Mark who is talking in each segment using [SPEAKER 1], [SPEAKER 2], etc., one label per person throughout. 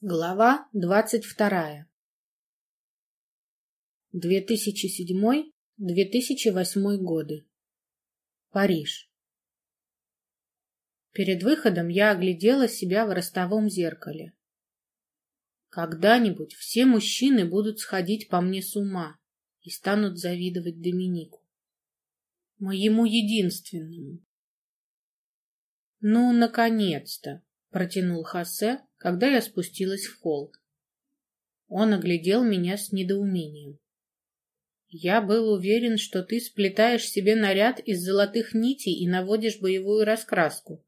[SPEAKER 1] Глава двадцать вторая. 2007-2008 годы. Париж. Перед выходом я оглядела себя в ростовом зеркале. Когда-нибудь все мужчины будут сходить по мне с ума и станут завидовать Доминику. Моему единственному. Ну, наконец-то! протянул Хосе, когда я спустилась в холл. Он оглядел меня с недоумением. Я был уверен, что ты сплетаешь себе наряд из золотых нитей и наводишь боевую раскраску.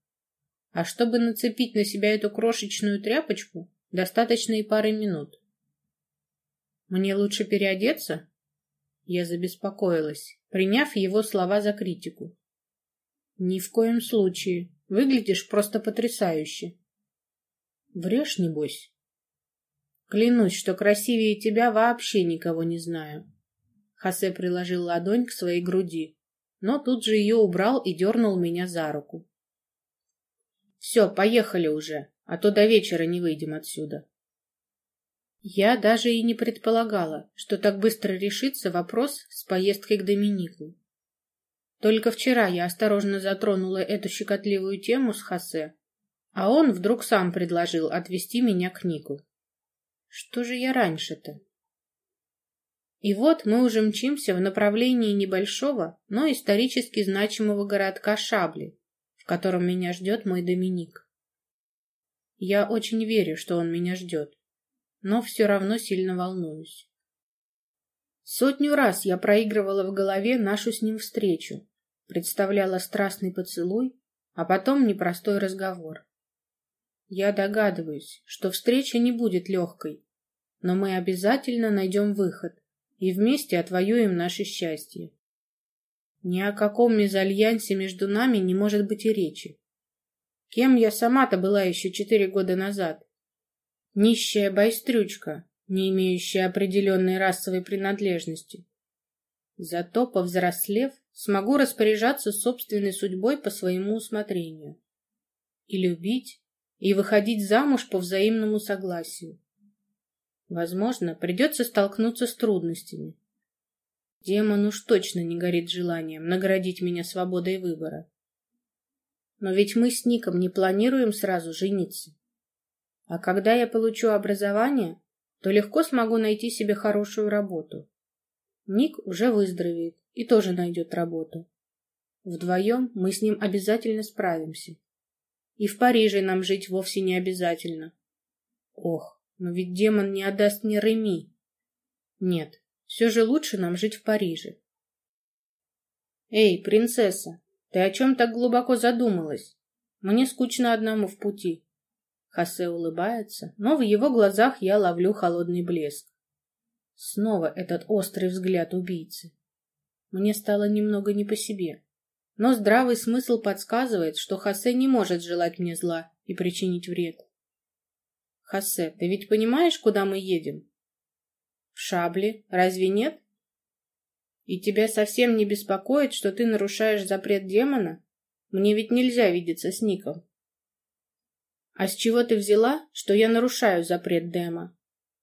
[SPEAKER 1] А чтобы нацепить на себя эту крошечную тряпочку, достаточно и пары минут. Мне лучше переодеться? Я забеспокоилась, приняв его слова за критику. Ни в коем случае. Выглядишь просто потрясающе. Врешь, небось? Клянусь, что красивее тебя вообще никого не знаю. Хосе приложил ладонь к своей груди, но тут же ее убрал и дернул меня за руку. Все, поехали уже, а то до вечера не выйдем отсюда. Я даже и не предполагала, что так быстро решится вопрос с поездкой к Доминику. Только вчера я осторожно затронула эту щекотливую тему с Хосе, а он вдруг сам предложил отвезти меня к Нику. Что же я раньше-то? И вот мы уже мчимся в направлении небольшого, но исторически значимого городка Шабли, в котором меня ждет мой Доминик. Я очень верю, что он меня ждет, но все равно сильно волнуюсь. Сотню раз я проигрывала в голове нашу с ним встречу, представляла страстный поцелуй, а потом непростой разговор. Я догадываюсь, что встреча не будет легкой, но мы обязательно найдем выход и вместе отвоюем наше счастье. Ни о каком мезальянсе между нами не может быть и речи. Кем я сама-то была еще четыре года назад? Нищая байстрючка, не имеющая определенной расовой принадлежности. Зато, повзрослев, смогу распоряжаться собственной судьбой по своему усмотрению. И любить, и выходить замуж по взаимному согласию. Возможно, придется столкнуться с трудностями. Демон уж точно не горит желанием наградить меня свободой выбора. Но ведь мы с Ником не планируем сразу жениться. А когда я получу образование, то легко смогу найти себе хорошую работу. Ник уже выздоровеет и тоже найдет работу. Вдвоем мы с ним обязательно справимся. И в Париже нам жить вовсе не обязательно. Ох, но ведь демон не отдаст мне Реми. Нет, все же лучше нам жить в Париже. Эй, принцесса, ты о чем так глубоко задумалась? Мне скучно одному в пути. Хосе улыбается, но в его глазах я ловлю холодный блеск. Снова этот острый взгляд убийцы. Мне стало немного не по себе. Но здравый смысл подсказывает, что Хосе не может желать мне зла и причинить вред. Хосе, ты ведь понимаешь, куда мы едем? В Шабле, разве нет? И тебя совсем не беспокоит, что ты нарушаешь запрет демона? Мне ведь нельзя видеться с Ником. А с чего ты взяла, что я нарушаю запрет Дема?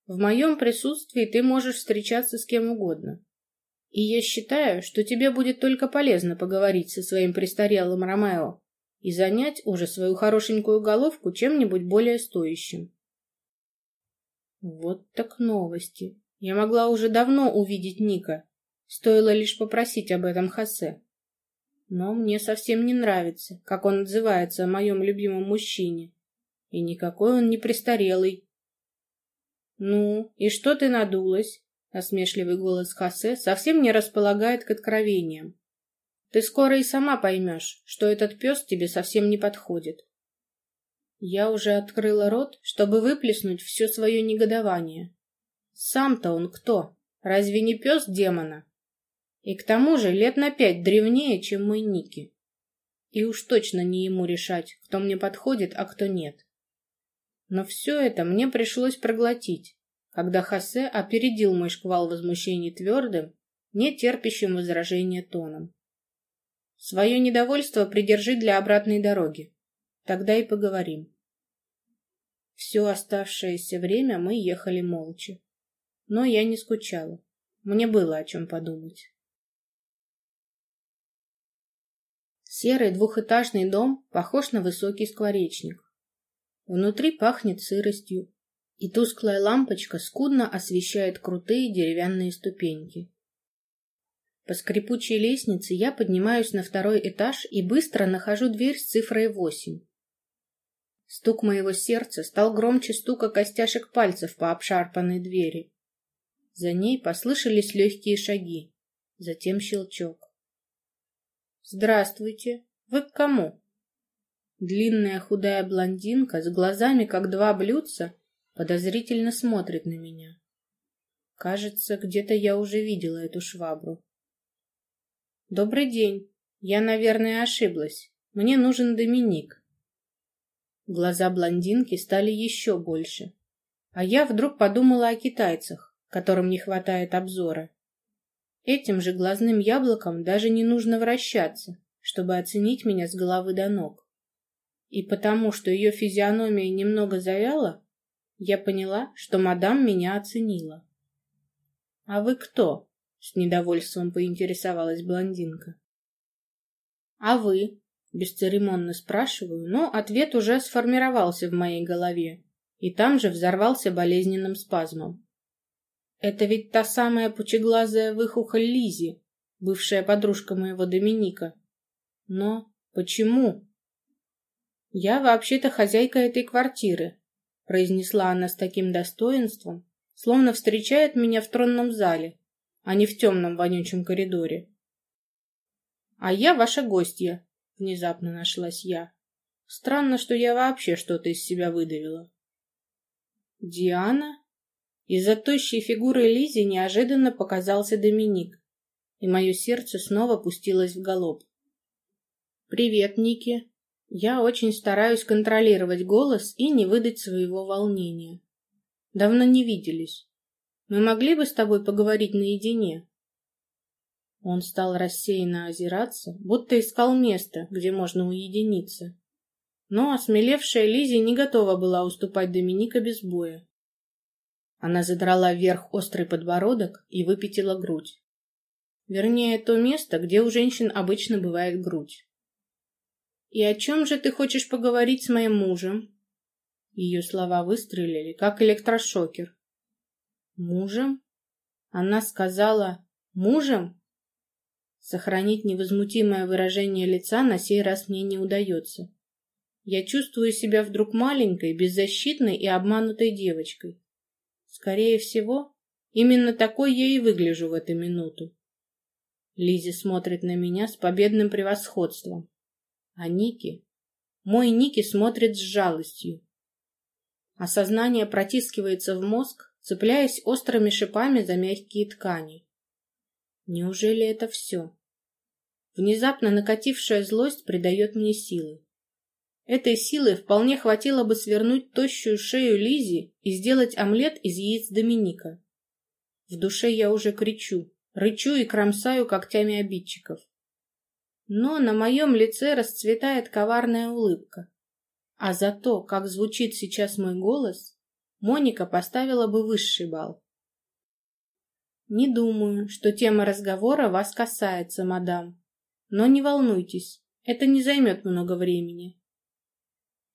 [SPEAKER 1] В моем присутствии ты можешь встречаться с кем угодно. И я считаю, что тебе будет только полезно поговорить со своим престарелым Ромео и занять уже свою хорошенькую головку чем-нибудь более стоящим. Вот так новости. Я могла уже давно увидеть Ника. Стоило лишь попросить об этом Хосе. Но мне совсем не нравится, как он отзывается о моем любимом мужчине. И никакой он не престарелый, «Ну, и что ты надулась?» Насмешливый голос Хосе совсем не располагает к откровениям. «Ты скоро и сама поймешь, что этот пес тебе совсем не подходит». Я уже открыла рот, чтобы выплеснуть все свое негодование. Сам-то он кто? Разве не пес демона? И к тому же лет на пять древнее, чем мой Ники. И уж точно не ему решать, кто мне подходит, а кто нет. Но все это мне пришлось проглотить, когда Хосе опередил мой шквал возмущений твердым, не терпящим возражения тоном. Свое недовольство придержи для обратной дороги. Тогда и поговорим. Все оставшееся время мы ехали молча. Но я не скучала. Мне было о чем подумать. Серый двухэтажный дом похож на высокий скворечник. Внутри пахнет сыростью, и тусклая лампочка скудно освещает крутые деревянные ступеньки. По скрипучей лестнице я поднимаюсь на второй этаж и быстро нахожу дверь с цифрой восемь. Стук моего сердца стал громче стука костяшек пальцев по обшарпанной двери. За ней послышались легкие шаги, затем щелчок. «Здравствуйте! Вы к кому?» Длинная худая блондинка с глазами, как два блюдца, подозрительно смотрит на меня. Кажется, где-то я уже видела эту швабру. «Добрый день. Я, наверное, ошиблась. Мне нужен Доминик». Глаза блондинки стали еще больше. А я вдруг подумала о китайцах, которым не хватает обзора. Этим же глазным яблоком даже не нужно вращаться, чтобы оценить меня с головы до ног. И потому, что ее физиономия немного завяла, я поняла, что мадам меня оценила. «А вы кто?» — с недовольством поинтересовалась блондинка. «А вы?» — бесцеремонно спрашиваю, но ответ уже сформировался в моей голове, и там же взорвался болезненным спазмом. «Это ведь та самая пучеглазая выхухоль Лизи, бывшая подружка моего Доминика. Но почему?» «Я вообще-то хозяйка этой квартиры», — произнесла она с таким достоинством, словно встречает меня в тронном зале, а не в темном вонючем коридоре. «А я ваша гостья», — внезапно нашлась я. «Странно, что я вообще что-то из себя выдавила». «Диана?» Из-за тощей фигуры Лизи неожиданно показался Доминик, и мое сердце снова пустилось в галоп. «Привет, Ники!» Я очень стараюсь контролировать голос и не выдать своего волнения. Давно не виделись. Мы могли бы с тобой поговорить наедине? Он стал рассеянно озираться, будто искал место, где можно уединиться. Но осмелевшая Лизи не готова была уступать Доминика без боя. Она задрала вверх острый подбородок и выпятила грудь. Вернее, то место, где у женщин обычно бывает грудь. «И о чем же ты хочешь поговорить с моим мужем?» Ее слова выстрелили, как электрошокер. «Мужем?» Она сказала «мужем?» Сохранить невозмутимое выражение лица на сей раз мне не удается. Я чувствую себя вдруг маленькой, беззащитной и обманутой девочкой. Скорее всего, именно такой я и выгляжу в эту минуту. Лизи смотрит на меня с победным превосходством. А Ники? Мой Ники смотрит с жалостью. Осознание протискивается в мозг, цепляясь острыми шипами за мягкие ткани. Неужели это все? Внезапно накатившая злость придает мне силы. Этой силы вполне хватило бы свернуть тощую шею Лизи и сделать омлет из яиц Доминика. В душе я уже кричу, рычу и кромсаю когтями обидчиков но на моем лице расцветает коварная улыбка. А за то, как звучит сейчас мой голос, Моника поставила бы высший балл. Не думаю, что тема разговора вас касается, мадам. Но не волнуйтесь, это не займет много времени.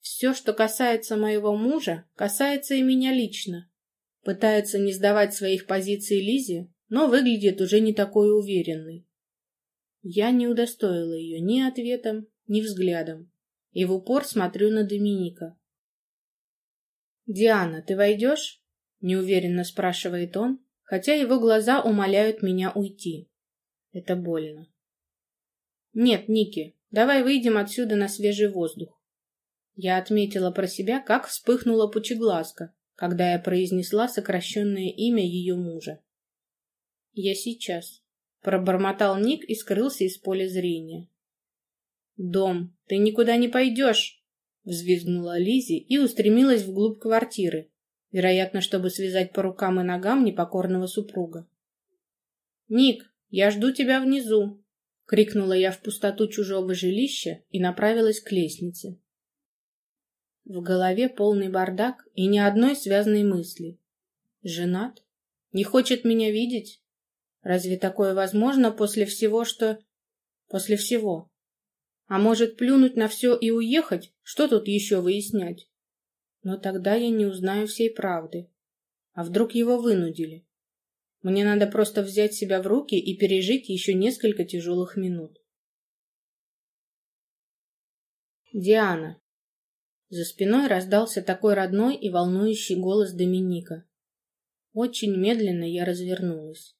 [SPEAKER 1] Все, что касается моего мужа, касается и меня лично. Пытается не сдавать своих позиций Лизе, но выглядит уже не такой уверенной. Я не удостоила ее ни ответом, ни взглядом, и в упор смотрю на Доминика. «Диана, ты войдешь?» — неуверенно спрашивает он, хотя его глаза умоляют меня уйти. Это больно. «Нет, Ники, давай выйдем отсюда на свежий воздух». Я отметила про себя, как вспыхнула пучеглазка, когда я произнесла сокращенное имя ее мужа. «Я сейчас». Пробормотал Ник и скрылся из поля зрения. «Дом, ты никуда не пойдешь!» Взвизгнула Лизи и устремилась вглубь квартиры, вероятно, чтобы связать по рукам и ногам непокорного супруга. «Ник, я жду тебя внизу!» — крикнула я в пустоту чужого жилища и направилась к лестнице. В голове полный бардак и ни одной связанной мысли. Женат? Не хочет меня видеть? Разве такое возможно после всего, что... После всего? А может, плюнуть на все и уехать? Что тут еще выяснять? Но тогда я не узнаю всей правды. А вдруг его вынудили? Мне надо просто взять себя в руки и пережить еще несколько тяжелых минут. Диана. За спиной раздался такой родной и волнующий голос Доминика. Очень медленно я развернулась.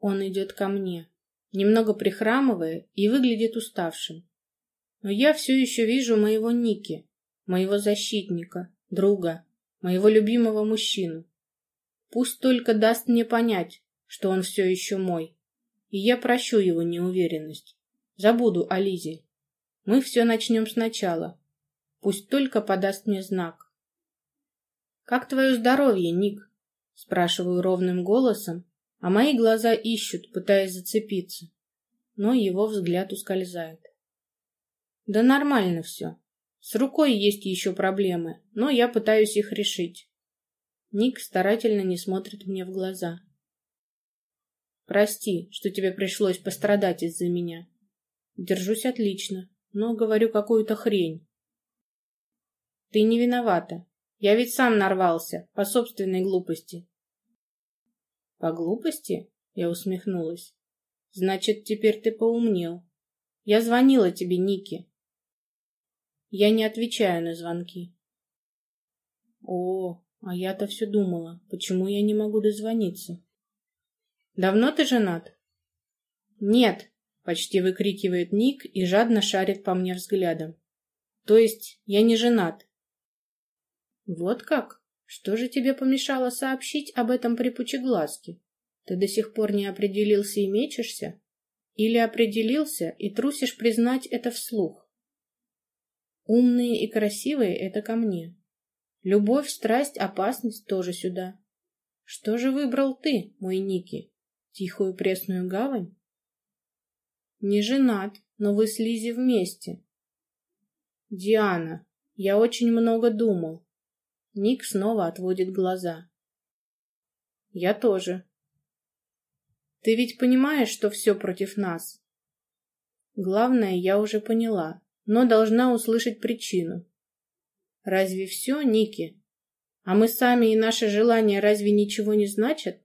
[SPEAKER 1] Он идет ко мне, немного прихрамывая и выглядит уставшим. Но я все еще вижу моего Ники, моего защитника, друга, моего любимого мужчину. Пусть только даст мне понять, что он все еще мой, и я прощу его неуверенность. Забуду о Лизе. Мы все начнем сначала. Пусть только подаст мне знак. «Как твое здоровье, Ник?» Спрашиваю ровным голосом, а мои глаза ищут, пытаясь зацепиться. Но его взгляд ускользает. Да нормально все. С рукой есть еще проблемы, но я пытаюсь их решить. Ник старательно не смотрит мне в глаза. Прости, что тебе пришлось пострадать из-за меня. Держусь отлично, но говорю какую-то хрень. Ты не виновата. Я ведь сам нарвался, по собственной глупости. По глупости? Я усмехнулась. Значит, теперь ты поумнел. Я звонила тебе, Ники. Я не отвечаю на звонки. О, а я-то все думала, почему я не могу дозвониться. Давно ты женат? Нет, почти выкрикивает Ник и жадно шарит по мне взглядом. То есть я не женат. Вот как? Что же тебе помешало сообщить об этом при пучеглазке? Ты до сих пор не определился и мечешься? Или определился и трусишь признать это вслух? Умные и красивые — это ко мне. Любовь, страсть, опасность тоже сюда. Что же выбрал ты, мой Ники? Тихую пресную гавань? Не женат, но вы с Лизи вместе. Диана, я очень много думал. Ник снова отводит глаза. Я тоже. Ты ведь понимаешь, что все против нас? Главное, я уже поняла но должна услышать причину. Разве все, Ники? А мы сами и наши желания разве ничего не значат?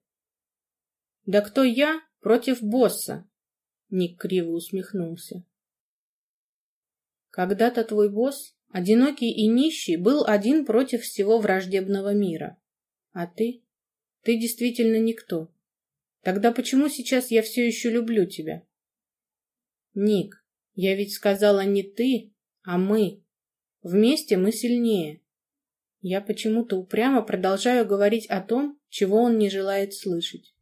[SPEAKER 1] Да кто я против босса? Ник криво усмехнулся. Когда-то твой босс, одинокий и нищий, был один против всего враждебного мира. А ты? Ты действительно никто. Тогда почему сейчас я все еще люблю тебя? Ник, я ведь сказала не ты, а мы. Вместе мы сильнее. Я почему-то упрямо продолжаю говорить о том, чего он не желает слышать.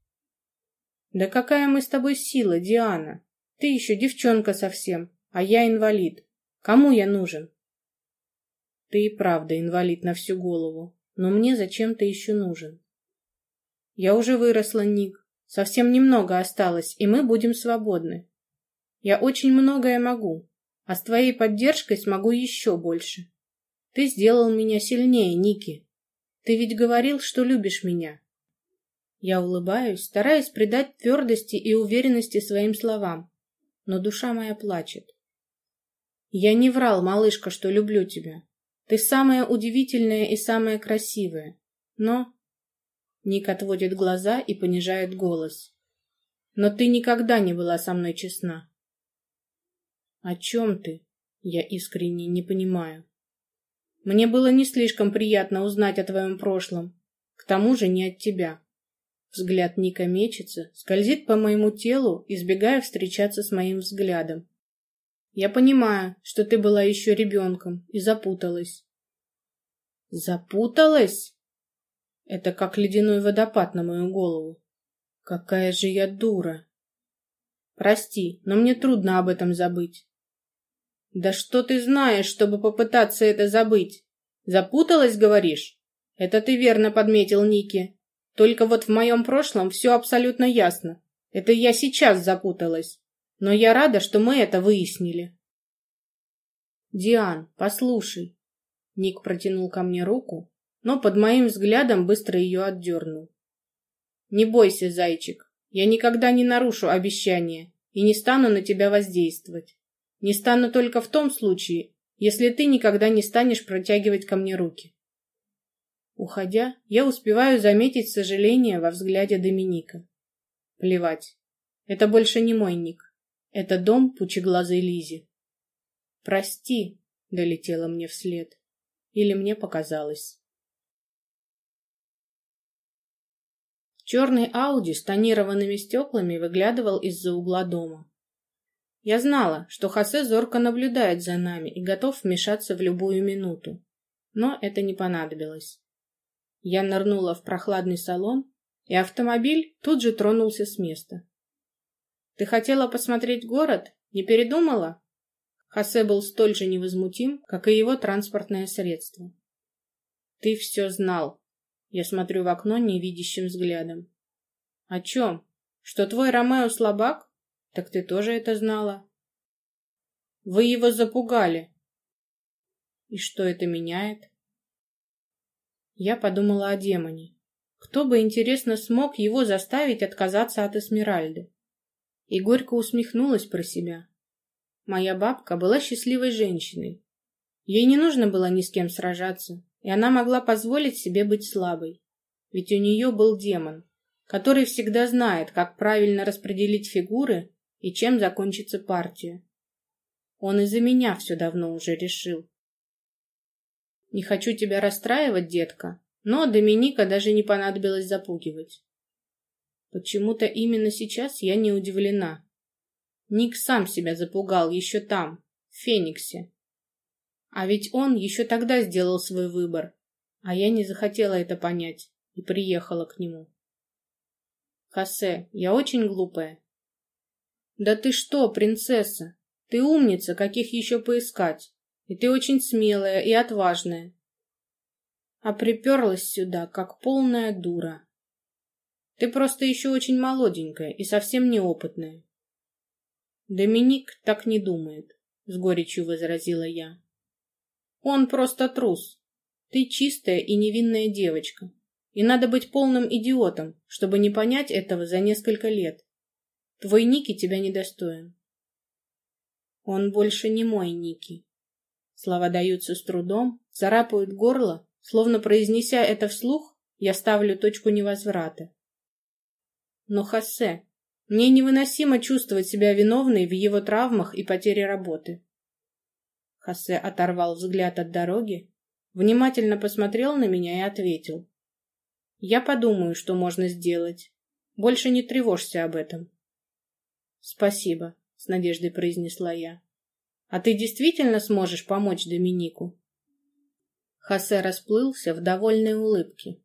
[SPEAKER 1] Да какая мы с тобой сила, Диана? Ты еще девчонка совсем, а я инвалид. Кому я нужен? Ты и правда инвалид на всю голову, но мне зачем ты еще нужен? Я уже выросла, Ник. Совсем немного осталось, и мы будем свободны. Я очень многое могу, а с твоей поддержкой смогу еще больше. Ты сделал меня сильнее, Ники. Ты ведь говорил, что любишь меня. Я улыбаюсь, стараясь придать твердости и уверенности своим словам, но душа моя плачет. Я не врал, малышка, что люблю тебя. Ты самая удивительная и самая красивая. Но... Ник отводит глаза и понижает голос. Но ты никогда не была со мной честна. «О чем ты?» Я искренне не понимаю. «Мне было не слишком приятно узнать о твоем прошлом. К тому же не от тебя». Взгляд Ника мечется, скользит по моему телу, избегая встречаться с моим взглядом. «Я понимаю, что ты была еще ребенком и запуталась». «Запуталась?» Это как ледяной водопад на мою голову. Какая же я дура. Прости, но мне трудно об этом забыть. Да что ты знаешь, чтобы попытаться это забыть? Запуталась, говоришь? Это ты верно подметил, Ники. Только вот в моем прошлом все абсолютно ясно. Это я сейчас запуталась. Но я рада, что мы это выяснили. Диан, послушай. Ник протянул ко мне руку, но под моим взглядом быстро ее отдернул. Не бойся, зайчик, я никогда не нарушу обещания и не стану на тебя воздействовать. Не стану только в том случае, если ты никогда не станешь протягивать ко мне руки. Уходя, я успеваю заметить сожаление во взгляде Доминика. Плевать. Это больше не мой ник. Это дом пучеглазой Лизи. Прости, долетело мне вслед. Или мне показалось. Черный Ауди с тонированными стеклами выглядывал из-за угла дома. Я знала, что Хосе зорко наблюдает за нами и готов вмешаться в любую минуту. Но это не понадобилось. Я нырнула в прохладный салон, и автомобиль тут же тронулся с места. «Ты хотела посмотреть город? Не передумала?» Хосе был столь же невозмутим, как и его транспортное средство. «Ты все знал». Я смотрю в окно невидящим взглядом. «О чем? Что твой Ромео слабак? Так ты тоже это знала». «Вы его запугали». «И что это меняет?» Я подумала о демоне. Кто бы, интересно, смог его заставить отказаться от Эсмеральды? И горько усмехнулась про себя. Моя бабка была счастливой женщиной. Ей не нужно было ни с кем сражаться, и она могла позволить себе быть слабой. Ведь у нее был демон, который всегда знает, как правильно распределить фигуры и чем закончится партия. Он из-за меня все давно уже решил. Не хочу тебя расстраивать, детка, но Доминика даже не понадобилось запугивать. Почему-то именно сейчас я не удивлена. Ник сам себя запугал еще там, в Фениксе. А ведь он еще тогда сделал свой выбор, а я не захотела это понять и приехала к нему. Хосе, я очень глупая. Да ты что, принцесса? Ты умница, каких еще поискать. И ты очень смелая и отважная. А приперлась сюда, как полная дура. Ты просто еще очень молоденькая и совсем неопытная. Доминик так не думает, с горечью возразила я. Он просто трус. Ты чистая и невинная девочка. И надо быть полным идиотом, чтобы не понять этого за несколько лет. Твой Ники тебя недостоин. Он больше не мой Ники. Слова даются с трудом, царапают горло, словно произнеся это вслух, я ставлю точку невозврата. Но Хосе, мне невыносимо чувствовать себя виновной в его травмах и потере работы. Хосе оторвал взгляд от дороги, внимательно посмотрел на меня и ответил. «Я подумаю, что можно сделать. Больше не тревожься об этом». «Спасибо», — с надеждой произнесла я. «А ты действительно сможешь помочь Доминику?» Хосе расплылся в довольной улыбке.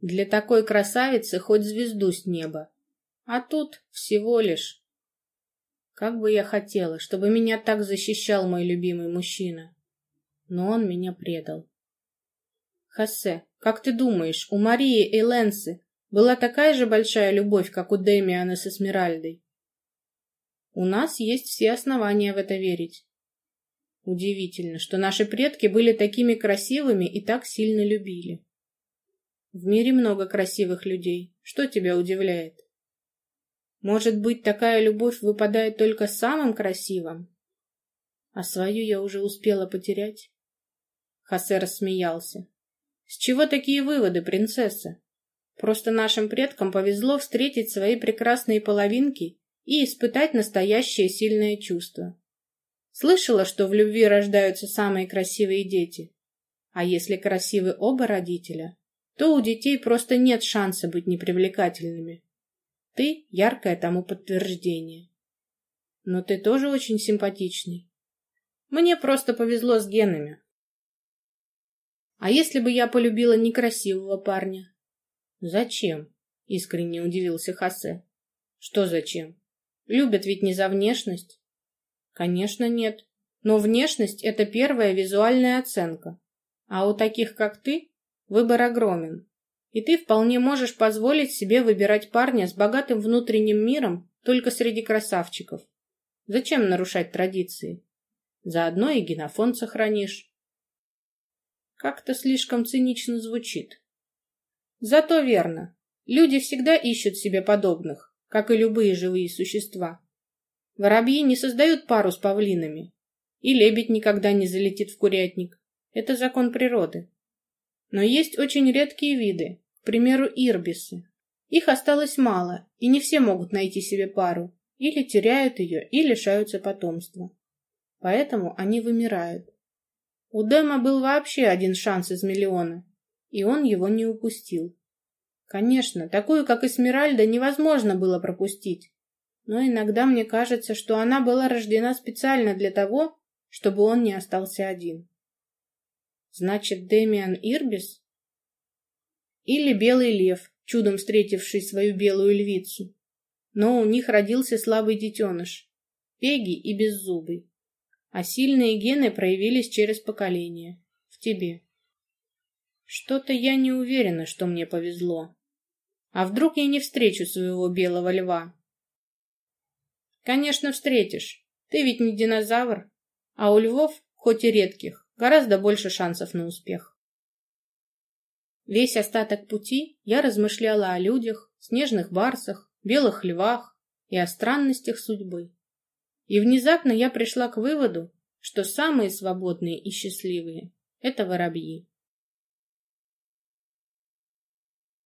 [SPEAKER 1] «Для такой красавицы хоть звезду с неба, а тут всего лишь. Как бы я хотела, чтобы меня так защищал мой любимый мужчина. Но он меня предал. Хосе, как ты думаешь, у Марии и Ленсы была такая же большая любовь, как у Демиана с Эсмеральдой? У нас есть все основания в это верить. Удивительно, что наши предки были такими красивыми и так сильно любили. В мире много красивых людей. Что тебя удивляет? Может быть, такая любовь выпадает только самым красивым? А свою я уже успела потерять. Хосе рассмеялся. С чего такие выводы, принцесса? Просто нашим предкам повезло встретить свои прекрасные половинки и испытать настоящее сильное чувство. Слышала, что в любви рождаются самые красивые дети. А если красивы оба родителя, то у детей просто нет шанса быть непривлекательными. Ты — яркое тому подтверждение. Но ты тоже очень симпатичный. Мне просто повезло с генами. А если бы я полюбила некрасивого парня? Зачем? Искренне удивился Хосе. Что зачем? Любят ведь не за внешность. Конечно, нет. Но внешность — это первая визуальная оценка. А у таких, как ты, выбор огромен. И ты вполне можешь позволить себе выбирать парня с богатым внутренним миром только среди красавчиков. Зачем нарушать традиции? Заодно и генофонд сохранишь. Как-то слишком цинично звучит. Зато верно. Люди всегда ищут себе подобных, как и любые живые существа. Воробьи не создают пару с павлинами. И лебедь никогда не залетит в курятник. Это закон природы. Но есть очень редкие виды, к примеру, ирбисы. Их осталось мало, и не все могут найти себе пару. Или теряют ее, и лишаются потомства. Поэтому они вымирают. У Дэма был вообще один шанс из миллиона, и он его не упустил. Конечно, такую, как Эсмеральда, невозможно было пропустить. Но иногда мне кажется, что она была рождена специально для того, чтобы он не остался один. Значит, Демиан Ирбис? Или Белый Лев, чудом встретивший свою белую львицу. Но у них родился слабый детеныш, Пеги и Беззубый. А сильные гены проявились через поколение. В тебе. Что-то я не уверена, что мне повезло. А вдруг я не встречу своего белого льва? Конечно, встретишь. Ты ведь не динозавр. А у львов, хоть и редких, гораздо больше шансов на успех. Весь остаток пути я размышляла о людях, снежных барсах, белых львах и о странностях судьбы. И внезапно я пришла к выводу, что самые свободные и счастливые — это воробьи.